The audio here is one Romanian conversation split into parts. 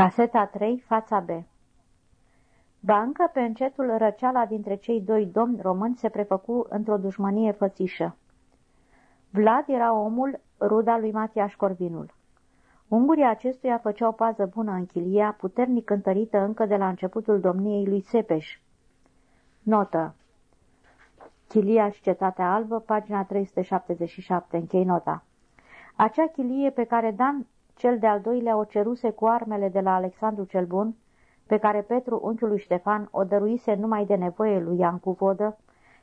Caseta 3, fața B Bancă pe încetul răceala dintre cei doi domni români se prefăcu într-o dușmănie fățișă. Vlad era omul ruda lui Matiaș Corvinul. Ungurii acestuia făceau pază bună în chilia, puternic întărită încă de la începutul domniei lui Sepeș. Notă Chilia și Cetatea Albă, pagina 377, închei nota. Acea chilie pe care Dan cel de-al doilea o ceruse cu armele de la Alexandru cel Bun, pe care Petru, unchiul lui Ștefan, o dăruise numai de nevoie lui Iancu Vodă,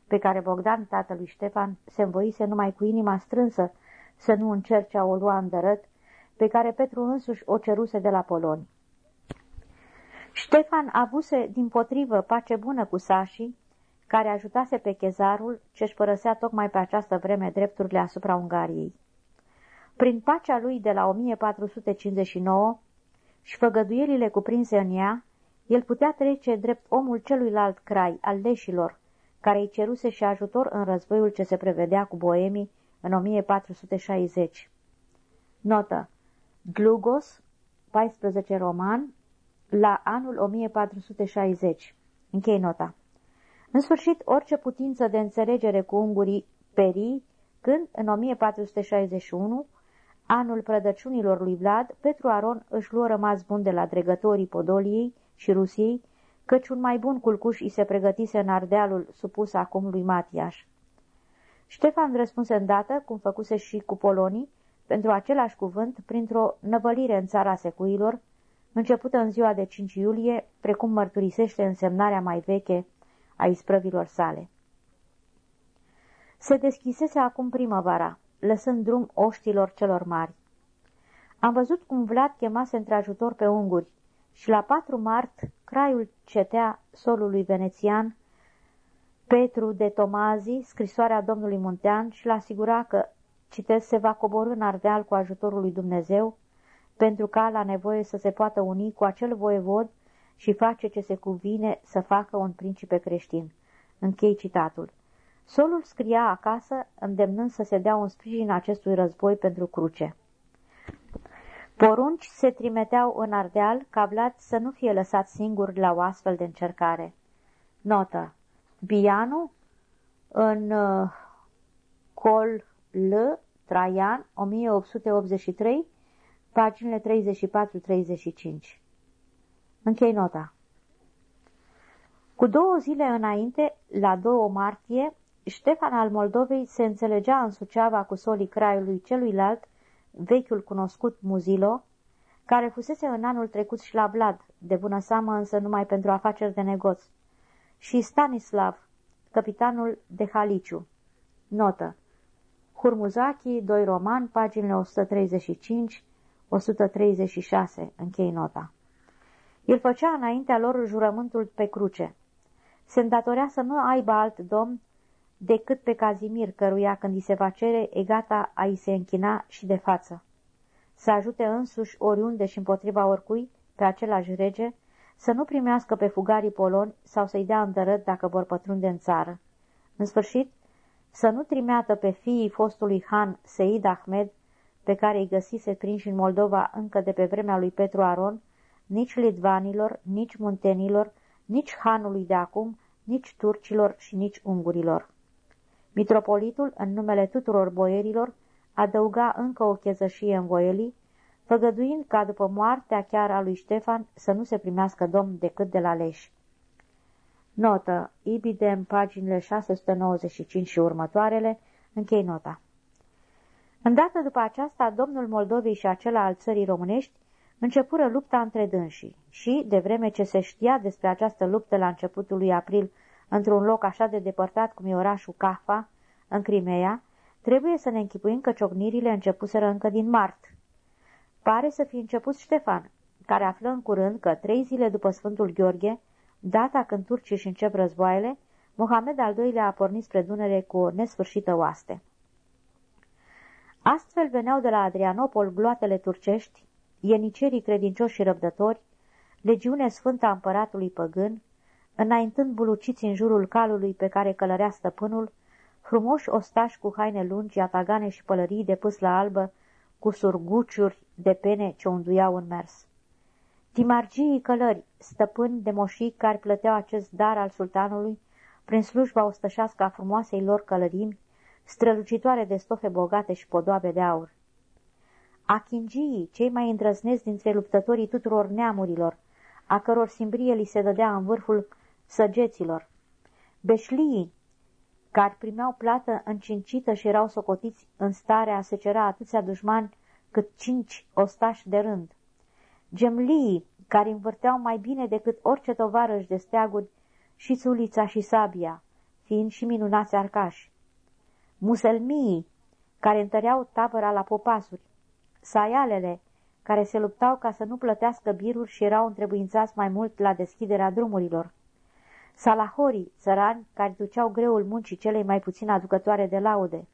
pe care Bogdan, tatălui Ștefan, se învoise numai cu inima strânsă să nu încerce a o lua îndărăt, pe care Petru însuși o ceruse de la Poloni. Ștefan avuse din potrivă pace bună cu sașii, care ajutase pe chezarul ce-și părăsea tocmai pe această vreme drepturile asupra Ungariei. Prin pacea lui de la 1459 și făgăduierile cuprinse în ea, el putea trece drept omul celuilalt crai al leșilor, care îi ceruse și ajutor în războiul ce se prevedea cu boemii în 1460. Notă. Glugos, 14 roman, la anul 1460. Închei nota. În sfârșit, orice putință de înțelegere cu ungurii peri, când, în 1461, anul prădăciunilor lui Vlad, Petru Aron își luă rămas bun de la dregătorii Podoliei și Rusiei, căci un mai bun culcuș îi se pregătise în Ardealul supus acum lui Matiaș. Ștefan răspunse îndată, cum făcuse și cu polonii, pentru același cuvânt, printr-o năvălire în țara secuilor, începută în ziua de 5 iulie, precum mărturisește însemnarea mai veche a isprăvilor sale. Se deschisese acum primăvara lăsând drum oștilor celor mari. Am văzut cum Vlad chemase între ajutor pe unguri și la patru mart craiul cetea solului venețian Petru de Tomazi, scrisoarea domnului Muntean și l-asigura că, citesc, se va coborâ în Ardeal cu ajutorul lui Dumnezeu, pentru ca la nevoie să se poată uni cu acel voievod și face ce se cuvine să facă un principe creștin. Închei citatul. Solul scria acasă, îndemnând să se dea un sprijin acestui război pentru cruce. Porunci se trimeteau în Ardeal ca Vlad să nu fie lăsat singur la o astfel de încercare. Notă. Bianu în uh, Col L. Traian, 1883, paginile 34-35. Închei nota. Cu două zile înainte, la 2 martie, Ștefan al Moldovei se înțelegea în Suceava cu solii craiului celuilalt, vechiul cunoscut Muzilo, care fusese în anul trecut și la Vlad, de bună seamă însă numai pentru afaceri de negoț, și Stanislav, capitanul de Haliciu. Notă. Hurmuzaki, 2 roman, paginile 135-136, închei nota. El făcea înaintea lor jurământul pe cruce. Se îndatorea să nu aibă alt domn decât pe Cazimir, căruia când îi se va cere, e gata a-i se închina și de față. Să ajute însuși oriunde și împotriva oricui, pe același rege, să nu primească pe fugarii poloni sau să-i dea îndărăt dacă vor pătrunde în țară. În sfârșit, să nu trimeată pe fiii fostului han Seid Ahmed, pe care îi găsise prinși în Moldova încă de pe vremea lui Petru Aron, nici litvanilor, nici muntenilor, nici hanului de acum, nici turcilor și nici ungurilor. Mitropolitul, în numele tuturor boierilor, adăuga încă o chezășie în voielii, făgăduind ca după moartea chiar a lui Ștefan să nu se primească domn decât de la leși. Notă. Ibidem, paginile 695 și următoarele, închei nota. Îndată după aceasta, domnul Moldovei și acela al țării românești începură lupta între dânsii și, de vreme ce se știa despre această luptă la începutul lui april într-un loc așa de depărtat cum e orașul Cafa, în Crimea, trebuie să ne închipuim că ciocnirile începuseră încă din mart. Pare să fi început Ștefan, care află în curând că trei zile după Sfântul Gheorghe, data când turcii își încep războaiele, Mohamed al II-lea a pornit spre Dunăre cu o nesfârșită oaste. Astfel veneau de la Adrianopol gloatele turcești, ienicerii credincioși și răbdători, legiune sfântă a împăratului păgân, înaintând buluciți în jurul calului pe care călărea stăpânul, frumoși ostași cu haine lungi, atagane și pălării de pâslă albă, cu surguciuri de pene ce unduiau în mers. Timargii călări, stăpâni de moșii care plăteau acest dar al sultanului prin slujba ostășească a frumoasei lor călărimi, strălucitoare de stofe bogate și podoabe de aur. Achingii, cei mai îndrăzneți dintre luptătorii tuturor neamurilor, a căror simbrie li se dădea în vârful săgeților. Beșlii, care primeau plată încincită și erau socotiți în stare a secera atâția dușmani cât cinci ostași de rând. Gemlii, care învârteau mai bine decât orice tovarăș de steaguri și sulița și sabia, fiind și minunați arcași. Muselmii, care întăreau tabăra la popasuri. Saialele, care se luptau ca să nu plătească biruri și erau întrebuințați mai mult la deschiderea drumurilor. Salahorii, țărani, care duceau greul muncii celei mai puțin aducătoare de laude.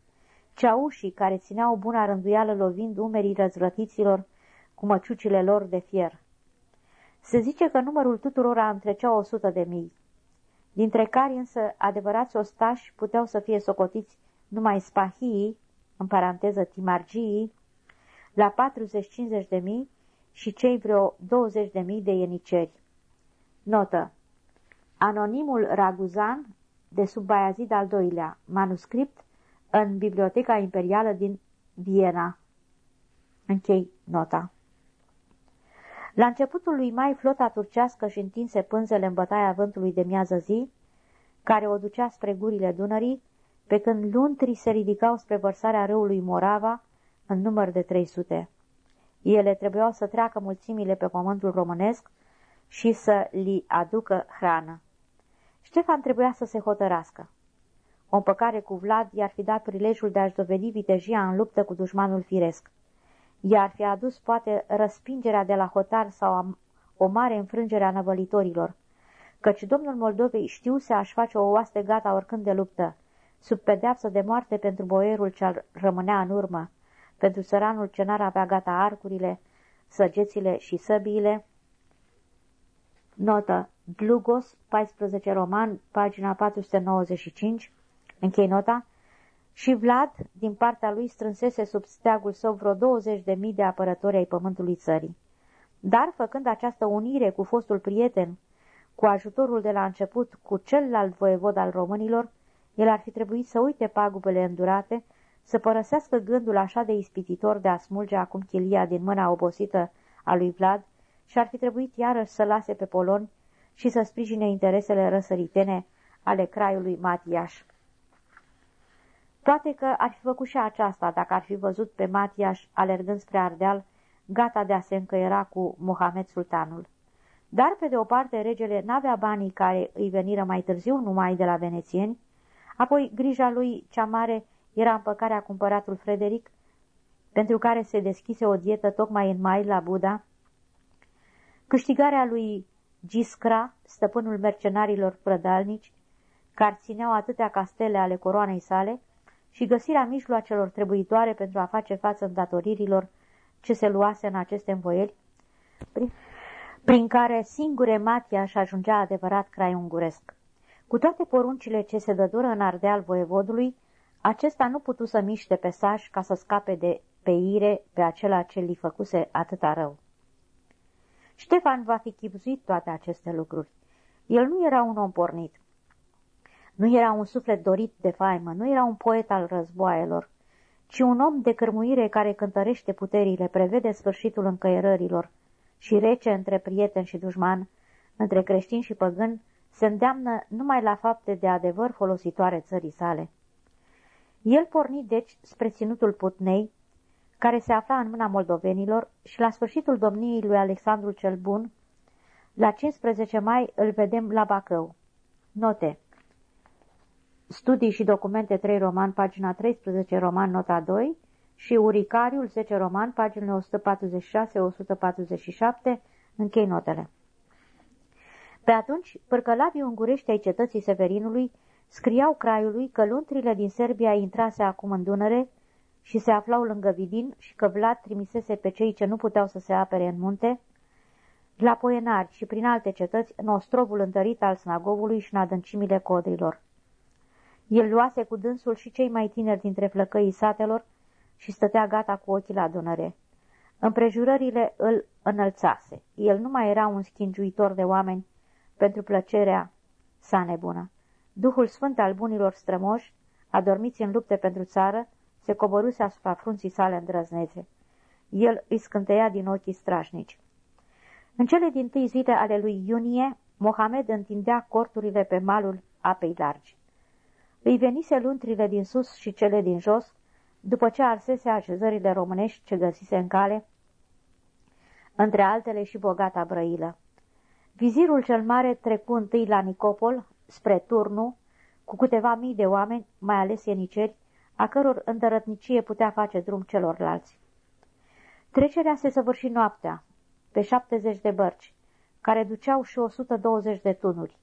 Ceaușii, care țineau buna rânduială lovind umerii răzvrătiților cu măciucile lor de fier. Se zice că numărul tuturora întrecea o sută de mii, dintre care însă adevărați ostași puteau să fie socotiți numai spahii, în paranteză timargii, la 40-50 de mii și cei vreo 20 de mii de ieniceri. Notă Anonimul Raguzan de sub Baiazid al doilea, manuscript în Biblioteca Imperială din Viena. Închei nota. La începutul lui mai, flota turcească și întinse pânzele în bătaia vântului de miază zi, care o ducea spre gurile Dunării, pe când luntrii se ridicau spre vărsarea râului Morava, în număr de 300. Ele trebuiau să treacă mulțimile pe pământul românesc și să li aducă hrană. Ștefan trebuia să se hotărască. O împăcare cu Vlad i-ar fi dat prilejul de a-și dovedi vitejia în luptă cu dușmanul firesc. I-ar fi adus poate răspingerea de la hotar sau o mare înfrângere a năvălitorilor, căci domnul Moldovei știu să aș face o oaste gata oricând de luptă, sub pedeapsă de moarte pentru boierul ce rămânea în urmă, pentru săranul ce n-ar avea gata arcurile, săgețile și săbiile. Notă. Glugos, 14 roman, pagina 495, închei nota, și Vlad, din partea lui, strânsese sub steagul său vreo 20 de mii de apărători ai pământului țării. Dar, făcând această unire cu fostul prieten, cu ajutorul de la început cu celălalt voievod al românilor, el ar fi trebuit să uite pagubele îndurate, să părăsească gândul așa de ispititor de a smulge acum chilia din mâna obosită a lui Vlad și ar fi trebuit iarăși să lase pe poloni și să sprijine interesele răsăritene ale craiului Matiaș. Poate că ar fi făcut și aceasta dacă ar fi văzut pe Matiaș alergând spre Ardeal, gata de a se încăiera cu Mohamed Sultanul. Dar, pe de o parte, regele n-avea banii care îi veniră mai târziu numai de la venețieni, apoi grija lui cea mare era împăcarea cumpăratul Frederic, pentru care se deschise o dietă tocmai în mai la Buda, câștigarea lui Giscra, stăpânul mercenarilor prădalnici, care țineau atâtea castele ale coroanei sale, și găsirea mijloacelor trebuitoare pentru a face față îndatoririlor ce se luase în aceste învoieli, prin, prin care singure Matia și ajungea adevărat crai unguresc. Cu toate poruncile ce se dădură în ardeal voievodului, acesta nu putu să miște pe saș ca să scape de peire pe acela ce li făcuse atâta rău. Ștefan va fi chipzuit toate aceste lucruri. El nu era un om pornit. Nu era un suflet dorit de faimă, nu era un poet al războaielor, ci un om de cărmuire care cântărește puterile, prevede sfârșitul încăierărilor și rece între prieten și dușman, între creștin și păgân, se îndeamnă numai la fapte de adevăr folositoare țării sale. El porni deci spre ținutul Putnei, care se afla în mâna moldovenilor și la sfârșitul domniei lui Alexandru cel Bun, la 15 mai îl vedem la Bacău. Note Studii și documente 3 roman, pagina 13, roman, nota 2 și Uricariul 10 roman, paginile 146-147, închei notele. Pe atunci, părcălavii ungurești ai cetății Severinului scriau craiului că luntrile din Serbia intrase acum în Dunăre și se aflau lângă Vidin și că Vlad trimisese pe cei ce nu puteau să se apere în munte, la Poenari și prin alte cetăți, în ostrovul întărit al Snagovului și în adâncimile codrilor. El luase cu dânsul și cei mai tineri dintre flăcăii satelor și stătea gata cu ochii la Dunăre. Împrejurările îl înălțase. El nu mai era un schingiuitor de oameni pentru plăcerea sa nebună. Duhul sfânt al bunilor strămoși, adormiți în lupte pentru țară, se coboruse asupra frunții sale îndrăznețe. El îi scânteia din ochii strașnici. În cele din tâi zile ale lui iunie, Mohamed întindea corturile pe malul apei largi. Îi venise luntrile din sus și cele din jos, după ce arsese așezările românești ce găsise în cale, între altele și bogata brăilă. Vizirul cel mare trecu întâi la Nicopol, spre Turnu, cu câteva mii de oameni, mai ales ieniceri, a căror îndărătnicie putea face drum celorlalți. Trecerea se săvârși noaptea, pe 70 de bărci, care duceau și 120 de tunuri,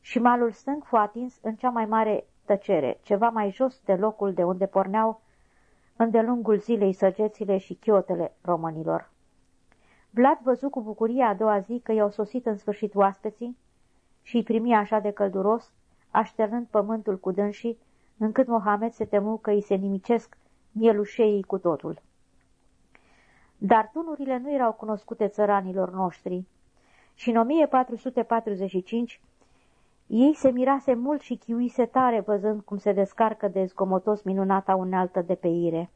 și malul stâng fu atins în cea mai mare tăcere, ceva mai jos de locul de unde porneau îndelungul zilei săgețile și chiotele românilor. Vlad văzu cu bucurie a doua zi că i-au sosit în sfârșit oaspeții și îi primi așa de călduros, așternând pământul cu dânsii, încât Mohamed se temu că îi se nimicesc mielușeii cu totul. Dar tunurile nu erau cunoscute țăranilor noștri și în 1445 ei se mirase mult și chiuise tare văzând cum se descarcă de zgomotos minunata unealtă de peire.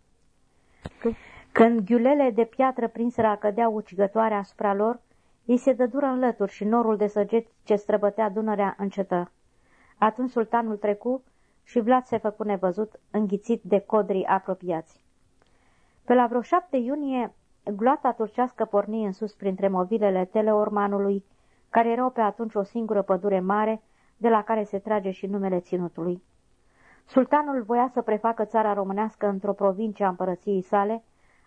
Când ghiulele de piatră prinseră cădea ucigătoare asupra lor, ei se dădură în lături și norul de săgeți ce străbătea Dunărea încetă. Atunci sultanul trecu și Vlad se făcu nevăzut, înghițit de codrii apropiați. Pe la vreo șapte iunie, gloata turcească porni în sus printre movilele Teleormanului, care erau pe atunci o singură pădure mare, de la care se trage și numele ținutului. Sultanul voia să prefacă țara românească într-o provincie a împărăției sale,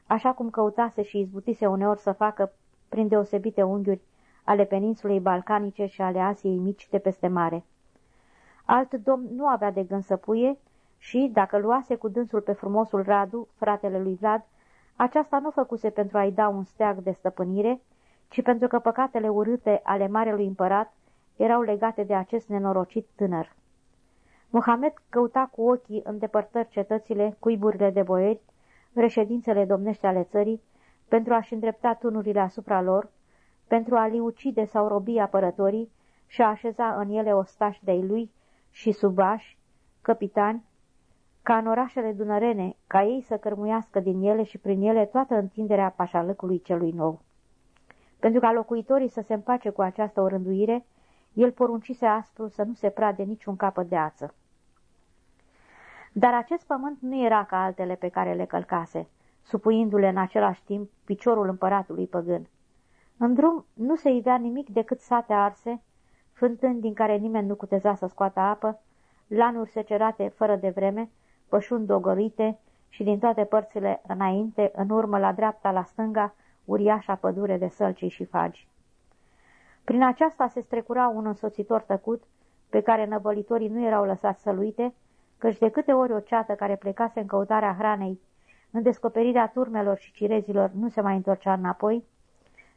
așa cum căutase și izbutise uneori să facă prin deosebite unghiuri ale peninsulei balcanice și ale Asiei mici de peste mare. Alt domn nu avea de gând să puie și, dacă luase cu dânsul pe frumosul Radu, fratele lui Vlad, aceasta nu făcuse pentru a-i da un steag de stăpânire, ci pentru că păcatele urâte ale marelui împărat erau legate de acest nenorocit tânăr. Mohamed căuta cu ochii în depărtări cetățile, cuiburile de boieri, reședințele domnești ale țării, pentru a-și îndrepta tunurile asupra lor, pentru a-li ucide sau robi apărătorii și a așeza în ele ostași de-ai lui și subași, capitani, ca în orașele dunărene, ca ei să cărmuiască din ele și prin ele toată întinderea pașalăcului celui nou. Pentru ca locuitorii să se împace cu această orânduire, el poruncise aspru să nu se prade niciun capăt de ață. Dar acest pământ nu era ca altele pe care le călcase, supuindu-le în același timp piciorul împăratului păgân. În drum nu se ivea nimic decât sate arse, fântâni din care nimeni nu cuteza să scoată apă, lanuri secerate fără de vreme, pășuni dogorite și din toate părțile înainte, în urmă, la dreapta, la stânga, uriașa pădure de sălcii și fagi. Prin aceasta se strecura un însoțitor tăcut, pe care năbălitorii nu erau lăsați să-l uite, căci de câte ori o ceată care plecase în căutarea hranei, în descoperirea turmelor și cirezilor, nu se mai întorcea înapoi,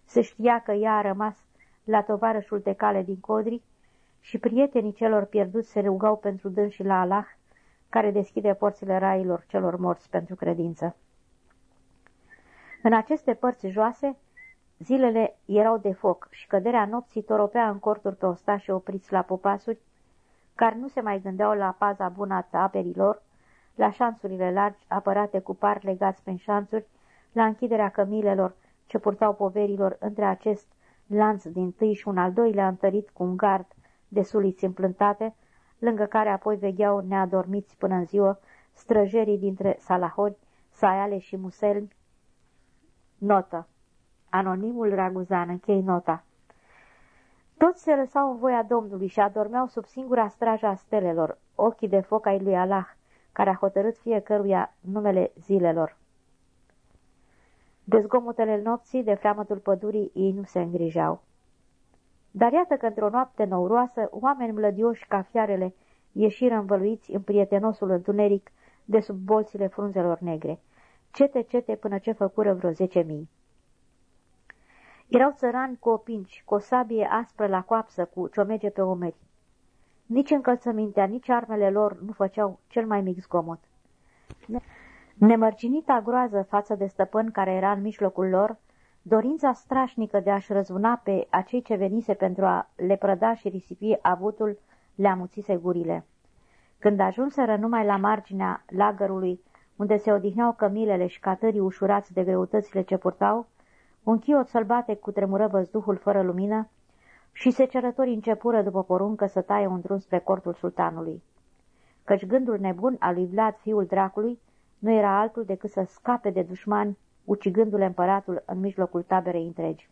se știa că ea a rămas la tovarășul de cale din Codri și prietenii celor pierduți se rugau pentru dâns și la Allah, care deschide porțile railor celor morți pentru credință. În aceste părți joase, zilele erau de foc și căderea nopții toropea în corturi pe ostași opriți la popasuri, care nu se mai gândeau la paza bună a taperilor, la șanțurile largi apărate cu par legați pe șanțuri, la închiderea cămilelor ce purtau poverilor între acest lanț din tâi și un al doilea întărit cu un gard de suliți împlântate, lângă care apoi vegheau neadormiți până în ziua străjerii dintre salahori, saiale și muselmi. Notă. Anonimul Raguzan, închei nota. Toți se lăsau în voia Domnului și adormeau sub singura straja a stelelor, ochii de foc ai lui Allah, care a hotărât fiecăruia numele zilelor. De zgomotele nopții, de freamătul pădurii, ei nu se îngrijau. Dar iată că într-o noapte nouroasă, oameni mlădioși ca fiarele ieșiră învăluiți în prietenosul întuneric de sub bolțile frunzelor negre, cete cete până ce făcură vreo zece mii. Erau țărani cu opinci, cu o sabie aspră la coapsă, cu ciomege pe omeri. Nici încălțămintea, nici armele lor nu făceau cel mai mic zgomot. Nemărginita groază față de stăpân care era în mijlocul lor, dorința strașnică de a-și răzvuna pe acei ce venise pentru a le prăda și risipi avutul, le amuțise gurile. Când ajunseră numai la marginea lagărului, unde se odihneau cămilele și catării ușurați de greutățile ce purtau, un chiot sălbate cu tremură văzduhul fără lumină și secerătorii începură după poruncă să taie un drum spre cortul sultanului. Căci gândul nebun al lui Vlad, fiul dracului, nu era altul decât să scape de dușmani, ucigându-le împăratul în mijlocul taberei întregi.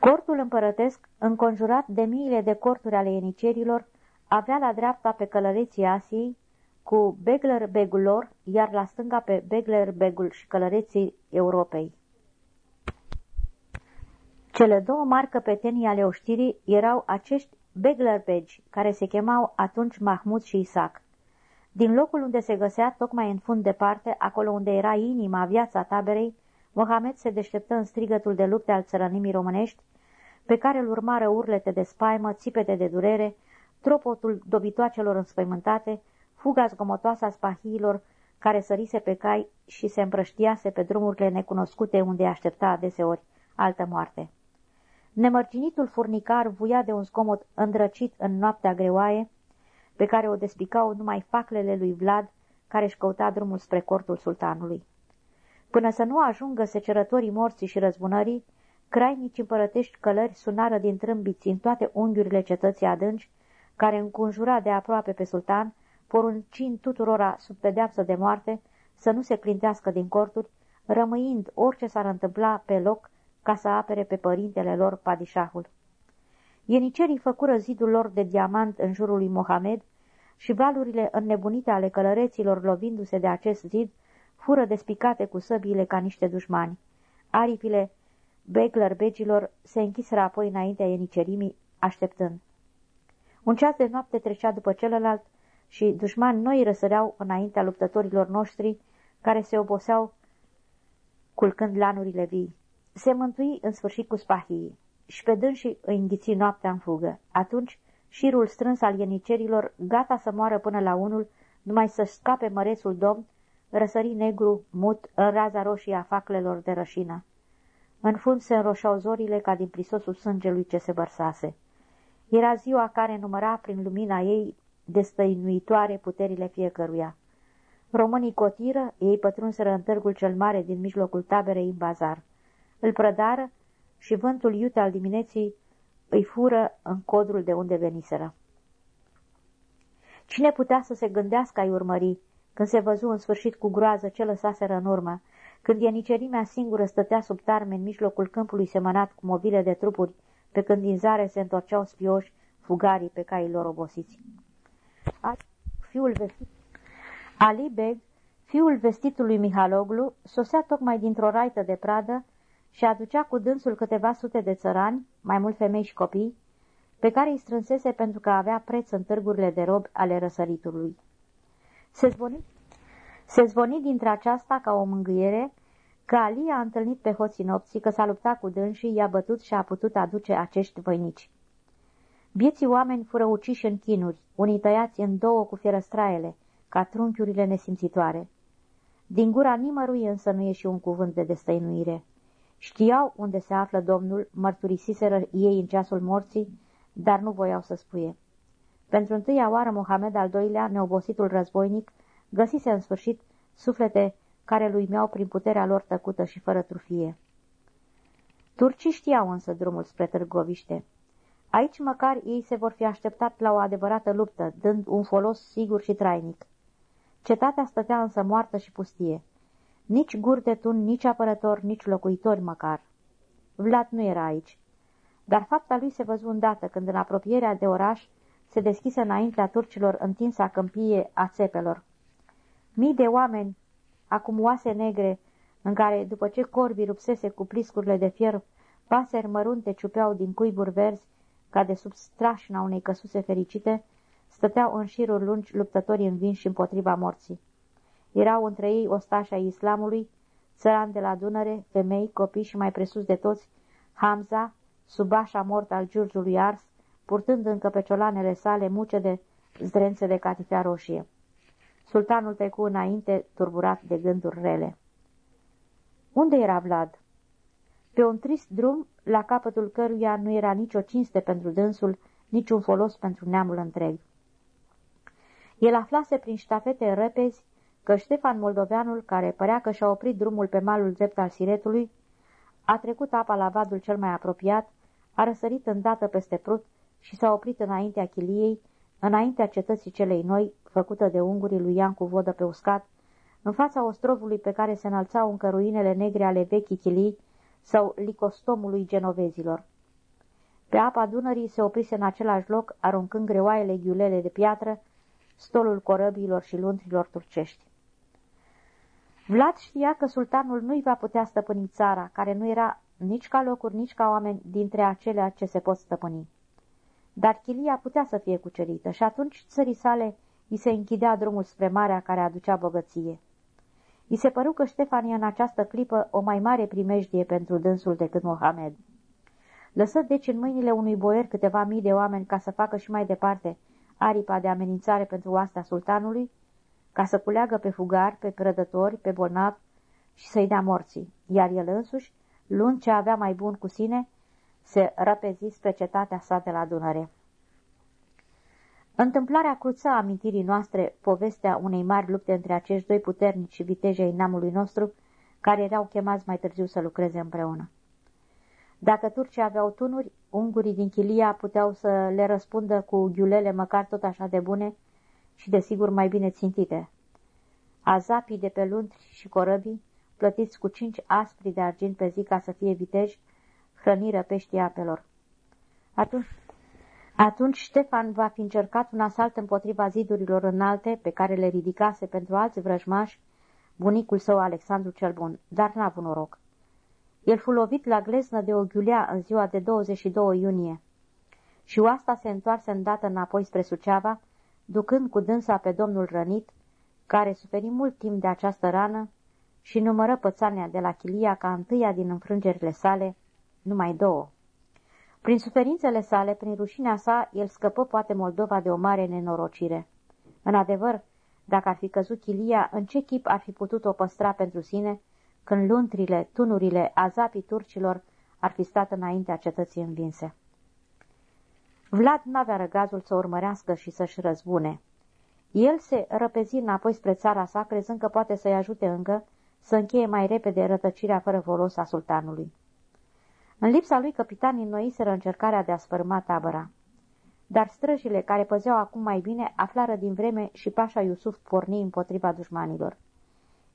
Cortul împărătesc, înconjurat de miile de corturi ale ienicerilor, avea la dreapta pe călăreții Asiei, cu Begler Begul lor, iar la stânga pe Begler Begul și călăreții Europei. Cele două mari căpetenii ale oștirii erau acești Beglerbegi, care se chemau atunci Mahmud și Isaac. Din locul unde se găsea, tocmai în fund departe, acolo unde era inima, viața taberei, Mohamed se deșteptă în strigătul de lupte al țărănimii românești, pe care îl urmară urlete de spaimă, țipete de durere, tropotul dobitoacelor înspăimântate, fuga zgomotoasă a spahiilor care sărise pe cai și se împrăștiase pe drumurile necunoscute unde aștepta adeseori altă moarte. Nemărginitul furnicar vuia de un zgomot îndrăcit în noaptea greoaie, pe care o despicau numai faclele lui Vlad, care își căuta drumul spre cortul sultanului. Până să nu ajungă secerătorii morții și răzbunării, crainici împărătești călări sunară din trâmbiți în toate unghiurile cetății adânci, care înconjura de aproape pe sultan, poruncind tuturora sub pedeapsă de moarte să nu se clintească din corturi, rămâind orice s-ar întâmpla pe loc ca să apere pe părintele lor padișahul. Ienicerii făcură zidul lor de diamant în jurul lui Mohamed și valurile înnebunite ale călăreților lovindu-se de acest zid fură despicate cu săbiile ca niște dușmani. Aripile begler begilor se închiseră apoi înaintea ienicerimii, așteptând. Un ceas de noapte trecea după celălalt și dușmani noi răsăreau înaintea luptătorilor noștri, care se oboseau culcând lanurile vii. Se mântui în sfârșit cu spahii și pe dânsii îi înghiți noaptea în fugă. Atunci, șirul strâns al ienicerilor, gata să moară până la unul, numai să scape mărețul domn, răsări negru, mut, în raza roșie a faclelor de rășină. În fund se înroșau zorile ca din prisosul sângelui ce se vărsase. Era ziua care număra prin lumina ei destăinuitoare puterile fiecăruia. Românii cotiră, ei pătrunseră în târgul cel mare din mijlocul taberei în bazar. Îl prădară și vântul iute al dimineții îi fură în codrul de unde veniseră. Cine putea să se gândească ai urmări, când se văzu în sfârșit cu groază ce lăsaseră în urmă, când ienicerimea singură stătea sub tarme în mijlocul câmpului semănat cu mobile de trupuri, pe când din zare se întorceau spioși fugarii pe caii lor obosiți. Fiul vestit... Ali Beg, fiul vestitului Mihaloglu, sosea tocmai dintr-o raită de pradă și aducea cu dânsul câteva sute de țărani, mai mult femei și copii, pe care îi strânsese pentru că avea preț în târgurile de rob ale răsăritului. Se zvoni, se zvoni dintre aceasta ca o mângâiere că Ali a întâlnit pe hoții nopții, că s-a luptat cu dânsii, i-a bătut și a putut aduce acești voinici. Vieții oameni fură uciși în chinuri, unii tăiați în două cu fierăstraele, ca trunchiurile nesimțitoare. Din gura nimărui însă nu ieși un cuvânt de destăinuire. Știau unde se află Domnul, mărturisiseră ei în ceasul morții, dar nu voiau să spuie. Pentru întâia oară Mohamed al doilea, neobositul războinic, găsise în sfârșit suflete care lui meau prin puterea lor tăcută și fără trufie. Turcii știau însă drumul spre Târgoviște. Aici măcar ei se vor fi așteptat la o adevărată luptă, dând un folos sigur și trainic. Cetatea stătea însă moartă și pustie. Nici gur de tun, nici apărător, nici locuitori măcar. Vlad nu era aici. Dar fapta lui se văzu îndată când în apropierea de oraș se deschise înaintea turcilor întinsa câmpie a țepelor. Mii de oameni, acum oase negre, în care, după ce corbii rupsese cu pliscurile de fier, paseri mărunte ciupeau din cuiburi verzi, ca de sub strașina unei căsuse fericite, stăteau în șiruri lungi luptătorii învinși împotriva morții. Erau între ei ostașa islamului, țăran de la Dunăre, femei, copii și mai presus de toți, Hamza, subașa mort al giurgiului ars, purtând încă pe ciolanele sale muce de zdrențe de catifea roșie. Sultanul trecu înainte, turburat de gânduri rele. Unde era Vlad? Pe un trist drum, la capătul căruia nu era nicio cinste pentru dânsul, niciun folos pentru neamul întreg. El aflase prin ștafete repezi că Ștefan Moldoveanul, care părea că și-a oprit drumul pe malul drept al Siretului, a trecut apa la vadul cel mai apropiat, a răsărit îndată peste Prut și s-a oprit înaintea chiliei, înaintea cetății celei noi, făcută de ungurii lui Ian cu vodă pe uscat, în fața ostrovului pe care se înălțau încă ruinele negre ale vechii chilii sau licostomului genovezilor. Pe apa Dunării se oprise în același loc, aruncând greoaiele ghiulele de piatră, stolul corăbiilor și luntrilor turcești. Vlad știa că sultanul nu-i va putea stăpâni țara, care nu era nici ca locuri, nici ca oameni dintre acelea ce se pot stăpâni. Dar Chilia putea să fie cucerită și atunci țării sale îi se închidea drumul spre marea care aducea bogăție. I se păru că Ștefania în această clipă o mai mare primejdie pentru dânsul decât Mohamed. Lăsă deci în mâinile unui boier câteva mii de oameni ca să facă și mai departe aripa de amenințare pentru oastea sultanului, ca să culeagă pe fugar, pe prădători, pe bolnavi și să-i dea morții, iar el însuși, luând ce avea mai bun cu sine, se răpezi spre cetatea sa de la Dunăre. Întâmplarea cruță amintirii noastre povestea unei mari lupte între acești doi puternici și viteji ai neamului nostru, care erau chemați mai târziu să lucreze împreună. Dacă turcii aveau tunuri, ungurii din Chilia puteau să le răspundă cu ghiulele măcar tot așa de bune și desigur mai bine țintite. Azapii de pe luntri și corăbii, plătiți cu cinci aspri de argint pe zi ca să fie viteji, hrăniră peștii apelor. Atunci, atunci Ștefan va fi încercat un asalt împotriva zidurilor înalte pe care le ridicase pentru alți vrăjmași bunicul său Alexandru cel Bun, dar n-a avut noroc. El fu lovit la gleznă de o ghiulea în ziua de 22 iunie și oasta se întoarse îndată înapoi spre Suceava, ducând cu dânsa pe domnul rănit, care suferi mult timp de această rană și numără pățania de la Chilia ca întâia din înfrângerile sale, numai două. Prin suferințele sale, prin rușinea sa, el scăpă poate Moldova de o mare nenorocire. În adevăr, dacă ar fi căzut Chilia, în ce chip ar fi putut o păstra pentru sine, când luntrile, tunurile, azapii turcilor ar fi stat înaintea cetății învinse? Vlad n-avea răgazul să urmărească și să-și răzbune. El se răpezi înapoi spre țara sa, crezând că poate să-i ajute încă să încheie mai repede rătăcirea fără folos a sultanului. În lipsa lui, capitanii înnoiseră încercarea de a sfârma tabăra. Dar străjile care păzeau acum mai bine aflară din vreme și pașa Iusuf porni împotriva dușmanilor.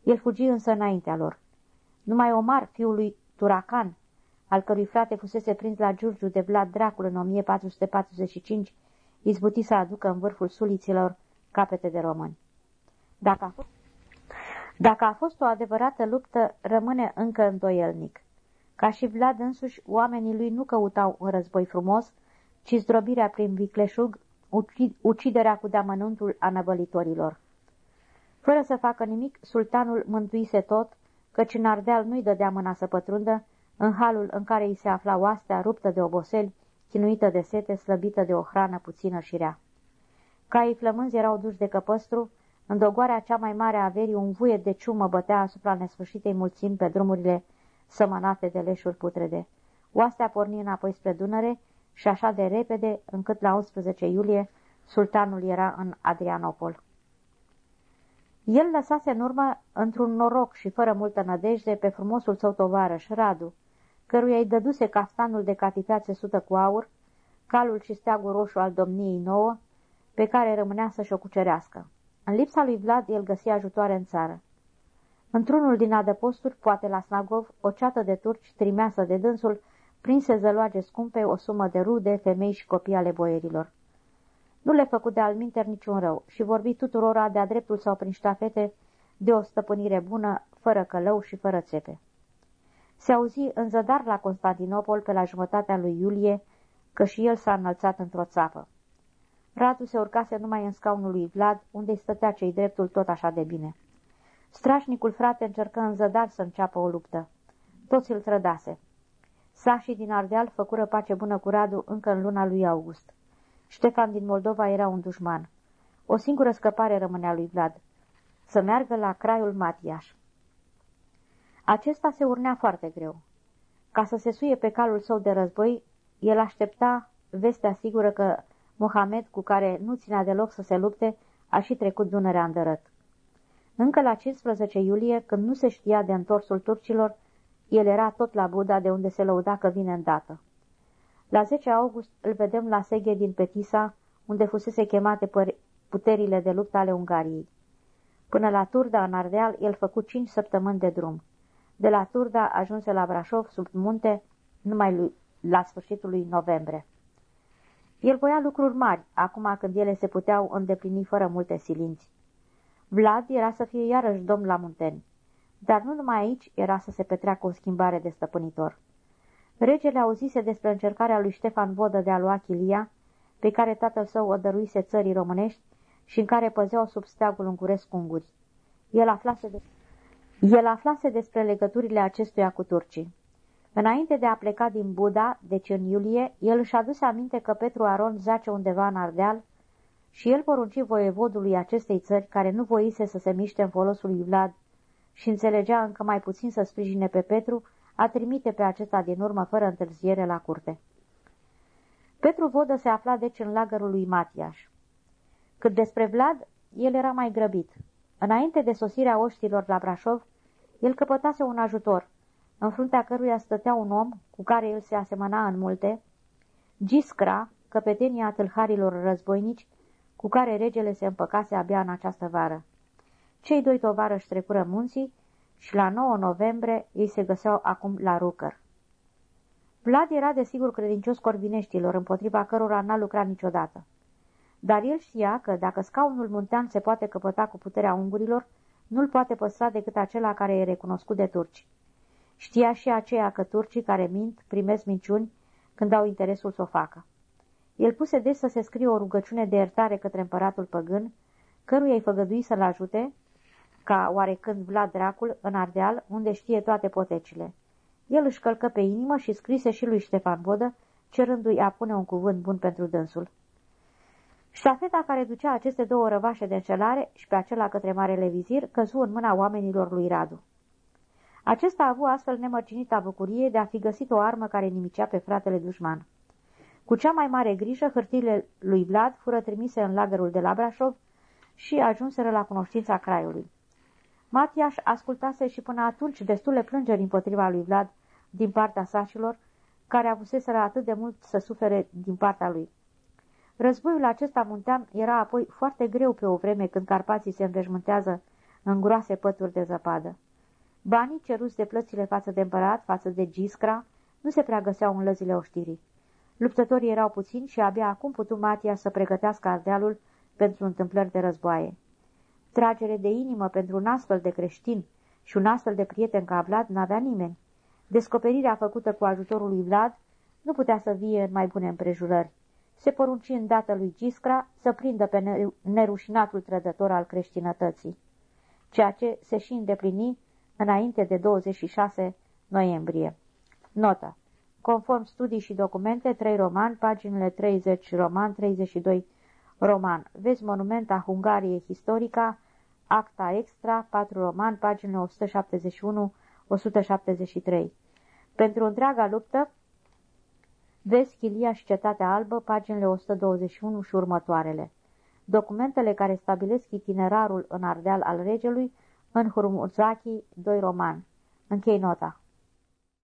El fugi însă înaintea lor. Numai Omar, fiul lui Turacan, al cărui frate fusese prins la Giurgiu de Vlad Dracul în 1445, izbuti să aducă în vârful suliților capete de români. Dacă a fost, dacă a fost o adevărată luptă, rămâne încă îndoielnic. Ca și Vlad însuși, oamenii lui nu căutau un război frumos, ci zdrobirea prin vicleșug, uciderea cu deamănuntul a năvălitorilor. Fără să facă nimic, sultanul mântuise tot, căci în Ardeal nu-i dădea mâna să pătrundă, în halul în care îi se afla oastea, ruptă de oboseli, chinuită de sete, slăbită de o hrană puțină și rea. Caii flămânzi erau duși de căpăstru, în dogoarea cea mai mare a averii un vuiet de ciumă bătea asupra nesfârșitei mulțimi pe drumurile sămănate de leșuri putrede. Oastea porni înapoi spre Dunăre și așa de repede, încât la 11 iulie sultanul era în Adrianopol. El lăsase în urmă, într-un noroc și fără multă nădejde, pe frumosul său tovarăș, Radu, căruia îi dăduse caftanul de catitație sută cu aur, calul și steagul roșu al domniei nouă, pe care rămânea să-și o cucerească. În lipsa lui Vlad, el găsi ajutoare în țară. Într-unul din adăposturi, poate la Snagov, o ceată de turci, trimeasă de dânsul, prinse zăloage scumpe o sumă de rude, femei și copii ale boierilor. Nu le făcu de alminter niciun rău și vorbi tuturora de-a dreptul sau prin ștafete de o stăpânire bună, fără călău și fără țepe. Se auzi în zădar la Constantinopol pe la jumătatea lui Iulie că și el s-a înălțat într-o țapă. Radu se urcase numai în scaunul lui Vlad, unde-i stătea cei dreptul tot așa de bine. Strașnicul frate încercă în zădar să înceapă o luptă. Toți îl trădase. Sașii din Ardeal făcură pace bună cu Radu încă în luna lui August. Ștefan din Moldova era un dușman. O singură scăpare rămânea lui Vlad. să meargă la craiul Matiaș. Acesta se urnea foarte greu. Ca să se suie pe calul său de război, el aștepta vestea sigură că Mohamed, cu care nu ținea deloc să se lupte, a și trecut Dunărea îndărât. Încă la 15 iulie, când nu se știa de întorsul turcilor, el era tot la Buda, de unde se lăuda că vine îndată. La 10 august îl vedem la Seghe din Petisa, unde fusese chemate puterile de luptă ale Ungariei. Până la Turda, în Ardeal, el făcut cinci săptămâni de drum. De la Turda ajunse la Brașov, sub munte, numai lui, la sfârșitul lui noiembrie. El voia lucruri mari, acum când ele se puteau îndeplini fără multe silinți. Vlad era să fie iarăși domn la munteni, dar nu numai aici era să se petreacă o schimbare de stăpânitor. Regele auzise despre încercarea lui Ștefan Vodă de a lua Chilia, pe care tatăl său o dăruise țării românești și în care păzeau sub steagul unguresc unguri. El aflase, de... El aflase despre legăturile acestuia cu turcii. Înainte de a pleca din Buda, deci în iulie, el își aduse aminte că Petru Aron zace undeva în Ardeal și el porunci voievodului acestei țări, care nu voise să se miște în folosul lui Vlad și înțelegea încă mai puțin să sprijine pe Petru, a trimite pe acesta din urmă fără întârziere la curte. Petru Vodă se afla deci în lagărul lui Matiaș. Cât despre Vlad, el era mai grăbit. Înainte de sosirea oștilor la Brașov, el căpătase un ajutor, în fruntea căruia stătea un om cu care el se asemăna în multe, Giscra, căpetenia tâlharilor războinici, cu care regele se împăcase abia în această vară. Cei doi tovarăși trecură munții și la 9 noiembrie ei se găseau acum la Rucăr. Vlad era desigur credincios corvineștilor, împotriva cărora n-a lucrat niciodată. Dar el știa că, dacă scaunul muntean se poate căpăta cu puterea ungurilor, nu-l poate păstra decât acela care e recunoscut de turci. Știa și aceea că turcii care mint primesc minciuni când au interesul să o facă. El puse des să se scrie o rugăciune de iertare către împăratul păgân, căruia îi făgădui să-l ajute, ca oarecând Vlad Dracul, în Ardeal, unde știe toate potecile. El își călcă pe inimă și scrise și lui Ștefan Vodă, cerându-i a pune un cuvânt bun pentru dânsul. Ștafeta care ducea aceste două răvașe de încelare și pe acela către Marele Vizir căzu în mâna oamenilor lui Radu. Acesta a avut astfel nemărcinita bucurie de a fi găsit o armă care nimicea pe fratele dușman. Cu cea mai mare grijă, hârtiile lui Vlad fură trimise în lagărul de la Brașov și ajunseră la cunoștința craiului. Matiaș ascultase și până atunci destule plângeri împotriva lui Vlad din partea sașilor, care avuseseră atât de mult să sufere din partea lui. Războiul acesta muntean era apoi foarte greu pe o vreme când Carpații se înveșmântează în groase pături de zăpadă. Banii ceruți de plățile față de împărat, față de Giscra, nu se prea găseau în lăzile oștirii. Luptătorii erau puțini și abia acum putu Matia să pregătească ardealul pentru întâmplări de războaie. Tragere de inimă pentru un astfel de creștin și un astfel de prieten ca Vlad n-avea nimeni. Descoperirea făcută cu ajutorul lui Vlad nu putea să vie în mai bune împrejurări. Se porunci îndată lui Giscra să prindă pe nerușinatul trădător al creștinătății, ceea ce se și îndeplini înainte de 26 noiembrie. Notă. Conform studii și documente, 3 roman, paginile 30 roman, 32 roman. Vezi Monumenta Hungariei Historica, Acta Extra, 4 roman, paginile 171-173. Pentru întreaga luptă, vezi Chilia și Cetatea Albă, paginile 121 și următoarele. Documentele care stabilesc itinerarul în Ardeal al regelui în Hurmuzaki, 2 roman. Închei nota.